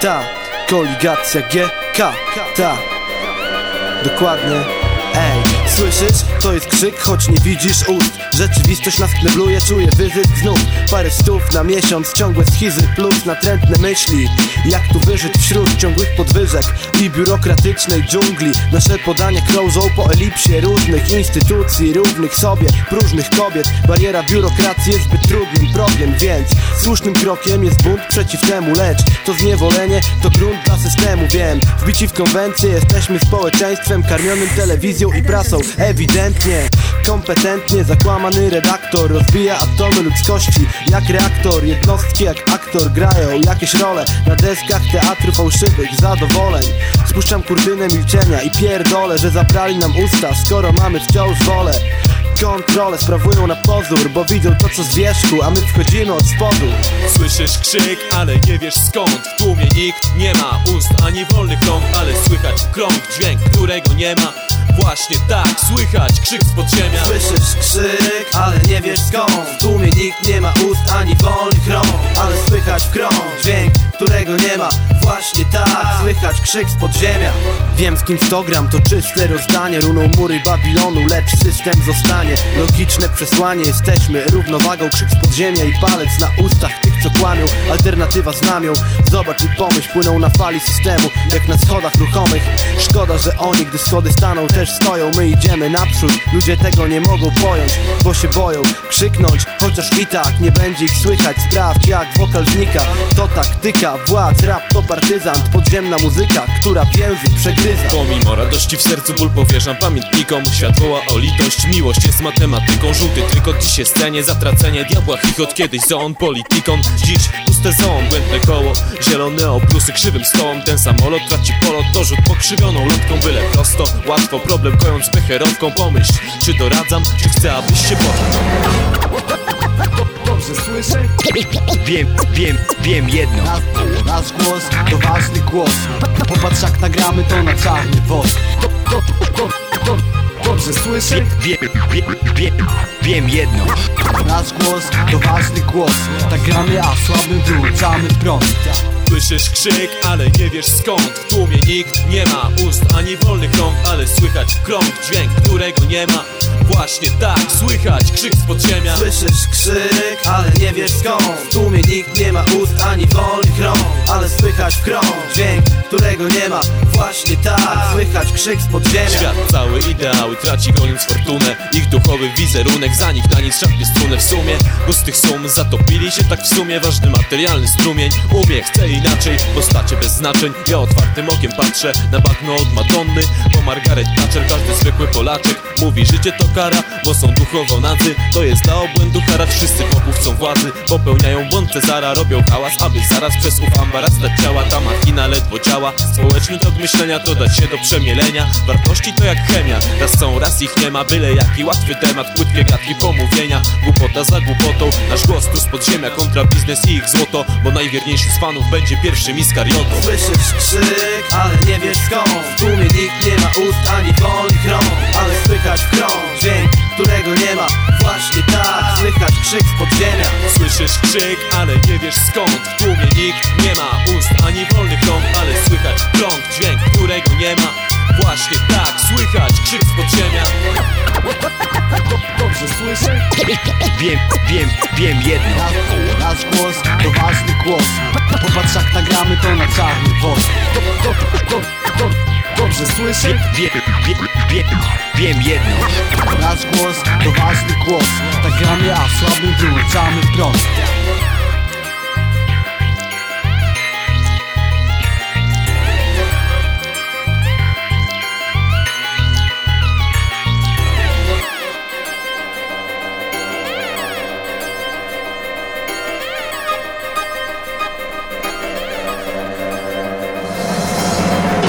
ta Koligacja GK, ta. Dokładnie Ej, słyszysz? To jest krzyk, choć nie widzisz ust. Rzeczywistość nas knebluje, czuję wyzysk znów. Parę stów na miesiąc, ciągłe schizy plus natrętne myśli. Jak tu wyżyć wśród ciągłych podwyżek i biurokratycznej dżungli? Nasze podania krążą po elipsie różnych instytucji Równych sobie, próżnych kobiet. Bariera biurokracji jest zbyt trudnym problem Więc słusznym krokiem jest bunt przeciw temu Lecz to zniewolenie to grunt dla systemu. Wiem, wbici w konwencję jesteśmy społeczeństwem Karmionym telewizją i prasą. Ewidentnie, kompetentnie zakłamany redaktor Rozbija atomy ludzkości jak reaktor. Jednostki jak aktor grają jakieś role Na deskach teatru fałszywych zadowoleń. Spuszczam kurtynę milczenia i pierdolę Że zabrali nam usta, skoro mamy wciąż wolę. Kontrolę sprawują na pozór Bo widzą to co z wierzchu, a my wchodzimy od spodu. Słyszysz krzyk, ale nie wiesz skąd. W tłumie nikt nie ma ust ani wolnych rąk Ale słychać krąg, dźwięk, którego nie ma Właśnie tak, słychać krzyk z podziemia. Słyszysz krzyk, ale nie wiesz skąd. W tłumie nikt nie ma ust ani wolnych rąk Ale słychać krąg, dźwięk, którego nie ma. Właśnie tak, słychać krzyk z podziemia. Wiem z kim stogram, to czyste rozdanie. Runą mury Babilonu, lecz system zostanie. Logiczne przesłanie, jesteśmy równowagą. Krzyk z podziemia i palec na ustach tych co kłamią. Alternatywa znamią, zobacz i pomyśl Płyną na fali systemu, jak na schodach ruchomych. Szkoda, że oni, gdy schody staną też stoją. My idziemy naprzód, ludzie tego nie mogą pojąć Bo się boją. Krzyknąć, chociaż i tak nie będzie ich słychać Sprawdź jak wokal znika, to taktyka Władz, rap to partyzant, podziemna muzyka Która więzy przegryza. Pomimo radości w sercu ból powierzam pamiętnikom. Świat woła o litość, miłość jest matematyką. Żółty tylko dziś jest cenie, zatracenie diabła chichot Kiedyś zon, politykon, dziś puste zon Błędne koło, zielone obrusy krzywym stołem. Ten samolot traci polot, to rzut pokrzywioną lotką Byle prosto, łatwo, problem kojąc becherowką Pomyśl, czy doradzam, czy chcę abyś się potknął Dobrze słyszę? Wiem, wiem, wiem jedno Nasz, nasz głos to ważny głos Popatrz jak nagramy to na czarny wosk Do, do, do, do, Dobrze słyszę? Wiem, wiem, wiem, wiem jedno. Nasz głos to ważny głos. Tak gramy, a słabym wyłączamy prąd. Słyszysz krzyk, ale nie wiesz skąd. W tłumie nikt nie ma ust ani wolnych rąk Ale słychać krąg, dźwięk, którego nie ma. Właśnie tak, słychać krzyk z podziemia. Słyszysz krzyk, ale nie wiesz skąd. W tłumie nikt nie ma ust ani wolnych rąk Ale słychać krąg, dźwięk, którego nie ma. Właśnie tak, słychać krzyk z podziemia. Świat cały ideały traci goniąc fortunę. Ich duchowy wizerunek za nich na nic szarpie strunę w sumie. Pustych sum zatopili się tak w sumie. Ważny materialny strumień umie, chce inaczej. Postacie bez znaczeń, ja otwartym okiem patrzę Na bagno od Madonny, po Margaret Thatcher Każdy zwykły Polaczek. Mówi życie to kara Bo są duchowo nadzy, to jest dla obłędu kara. Wszyscy wokół chcą władzy, popełniają błąd Cezara Robią hałas, aby zaraz przez ów ambaras ciała Ta ledwo działa. Społeczny tok myślenia to dać się do przemielenia. Wartości to jak chemia, raz są, raz ich nie ma. Byle jaki łatwy temat, płytkie gadki pomówienia. Głupota za głupotą, nasz głos tu z podziemia Kontra biznes i ich złoto, bo najwierniejszy z fanów będzie pierwszym iskariotą Słyszysz krzyk, ale nie wiesz skąd. W tłumie nikt nie ma ust ani Słyszysz krzyk, ale nie wiesz skąd. W tłumie nikt nie ma ust ani wolnych rąk Ale słychać krąg, dźwięk, którego nie ma. Właśnie tak, słychać krzyk z podziemia. Dobrze słyszę? Wiem, wiem, wiem jedno. Nasz, nasz głos to ważny głos. Popatrz jak nagramy to na czarny wosk do, do, do, do, Dobrze słyszę? Wiem, wiem, wiem, wiem jedno głos to ważny głos. Tak gramy, a słabym wyłączamy prąd